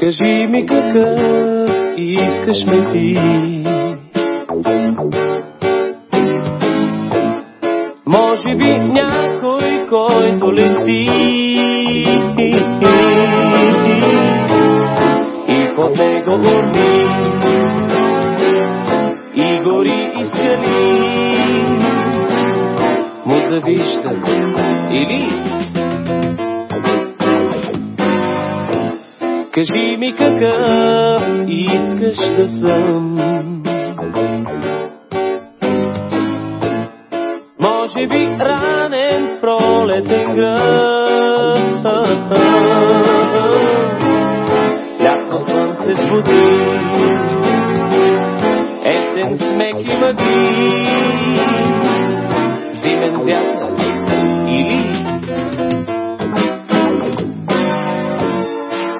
Кажи ми какъв искаш ме ти. Може би някой, който лети. И под него горди му завиждат или Кажи ми какъв искаш да съм. Може би ранен в пролетен град. Лятно слънце сбуди, есен смех и мъгли, зимен вятър или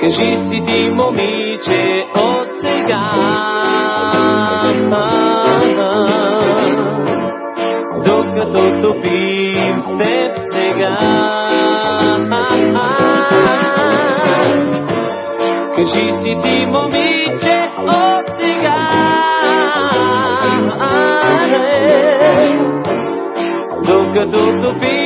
Кажи си ти, момиче, от сега. Докато топим с теб сега. Кажи си ти, момиче, от сега. Докато топим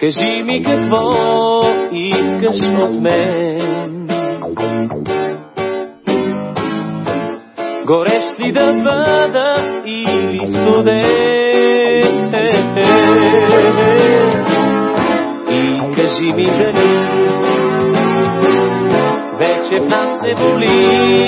Кажи ми какво искаш от мен. Горещ ли да бъда или студен? И кажи ми дали вече в нас не боли